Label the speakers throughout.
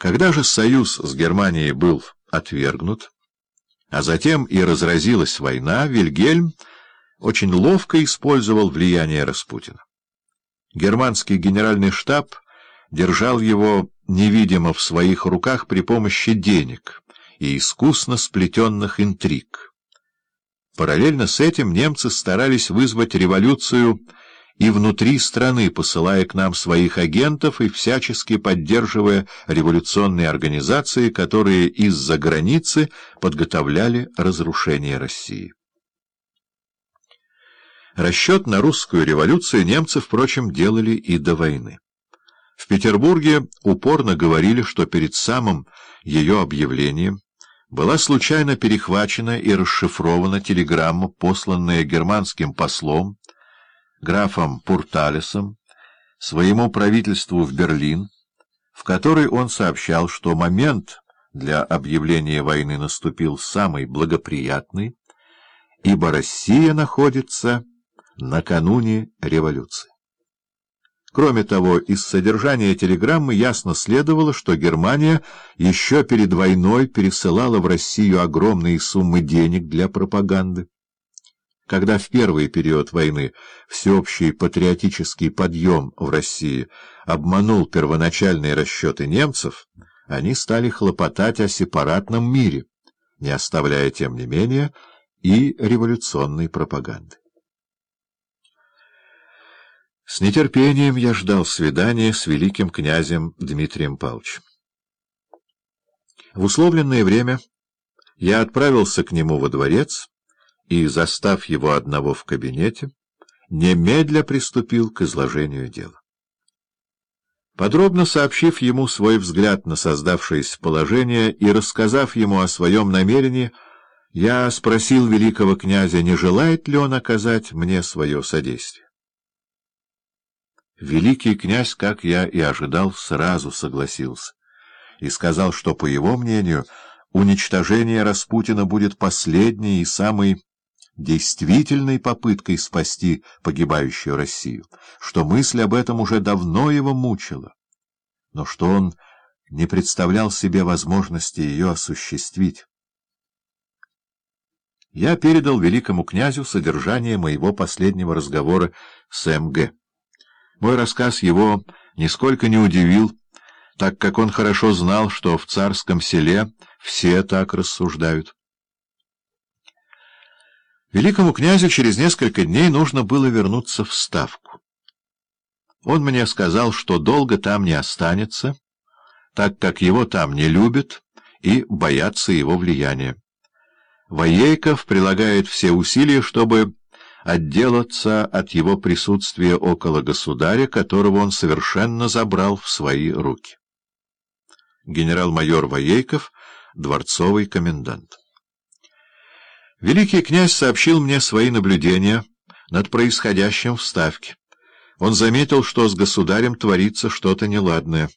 Speaker 1: Когда же союз с Германией был отвергнут, а затем и разразилась война, Вильгельм очень ловко использовал влияние Распутина. Германский генеральный штаб держал его невидимо в своих руках при помощи денег и искусно сплетенных интриг. Параллельно с этим немцы старались вызвать революцию и внутри страны, посылая к нам своих агентов и всячески поддерживая революционные организации, которые из-за границы подготовляли разрушение России. Расчет на русскую революцию немцы, впрочем, делали и до войны. В Петербурге упорно говорили, что перед самым ее объявлением была случайно перехвачена и расшифрована телеграмма, посланная германским послом, графом Пурталесом своему правительству в Берлин, в которой он сообщал, что момент для объявления войны наступил самый благоприятный, ибо Россия находится накануне революции. Кроме того, из содержания телеграммы ясно следовало, что Германия еще перед войной пересылала в Россию огромные суммы денег для пропаганды. Когда в первый период войны всеобщий патриотический подъем в России обманул первоначальные расчеты немцев, они стали хлопотать о сепаратном мире, не оставляя, тем не менее, и революционной пропаганды. С нетерпением я ждал свидания с великим князем Дмитрием Павловичем. В условленное время я отправился к нему во дворец, и, застав его одного в кабинете, немедля приступил к изложению дела. Подробно сообщив ему свой взгляд на создавшееся положение и рассказав ему о своем намерении, я спросил великого князя, не желает ли он оказать мне свое содействие. Великий князь, как я и ожидал, сразу согласился и сказал, что, по его мнению, уничтожение Распутина будет последней и самой действительной попыткой спасти погибающую Россию, что мысль об этом уже давно его мучила, но что он не представлял себе возможности ее осуществить. Я передал великому князю содержание моего последнего разговора с М.Г. Мой рассказ его нисколько не удивил, так как он хорошо знал, что в царском селе все так рассуждают. Великому князю через несколько дней нужно было вернуться в Ставку. Он мне сказал, что долго там не останется, так как его там не любят и боятся его влияния. Воейков прилагает все усилия, чтобы отделаться от его присутствия около государя, которого он совершенно забрал в свои руки. Генерал-майор Воейков, дворцовый комендант. Великий князь сообщил мне свои наблюдения над происходящим в Ставке. Он заметил, что с государем творится что-то неладное.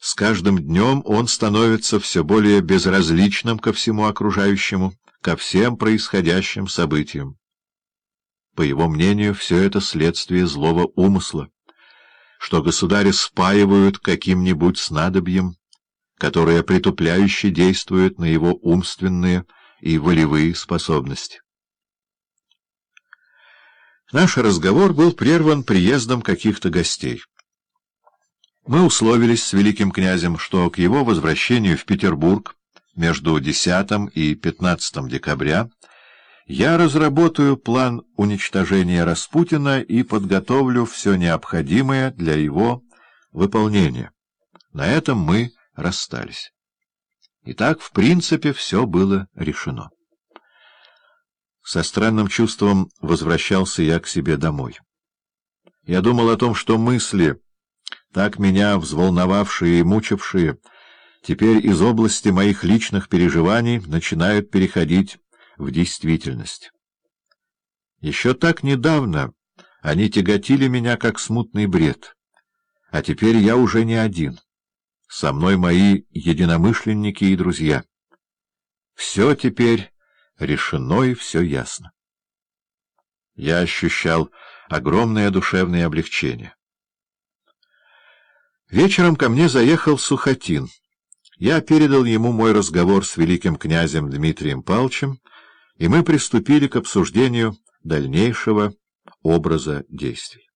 Speaker 1: С каждым днем он становится все более безразличным ко всему окружающему, ко всем происходящим событиям. По его мнению, все это следствие злого умысла, что государи спаивают каким-нибудь снадобьем, которое притупляюще действует на его умственные и волевые способности. Наш разговор был прерван приездом каких-то гостей. Мы условились с великим князем, что к его возвращению в Петербург между 10 и 15 декабря я разработаю план уничтожения Распутина и подготовлю все необходимое для его выполнения. На этом мы расстались. Итак, в принципе, все было решено. Со странным чувством возвращался я к себе домой. Я думал о том, что мысли, так меня взволновавшие и мучившие, теперь из области моих личных переживаний начинают переходить в действительность. Еще так недавно они тяготили меня, как смутный бред, а теперь я уже не один — со мной мои единомышленники и друзья. Все теперь решено и все ясно. Я ощущал огромное душевное облегчение. Вечером ко мне заехал Сухотин Я передал ему мой разговор с великим князем Дмитрием Павловичем, и мы приступили к обсуждению дальнейшего образа действий.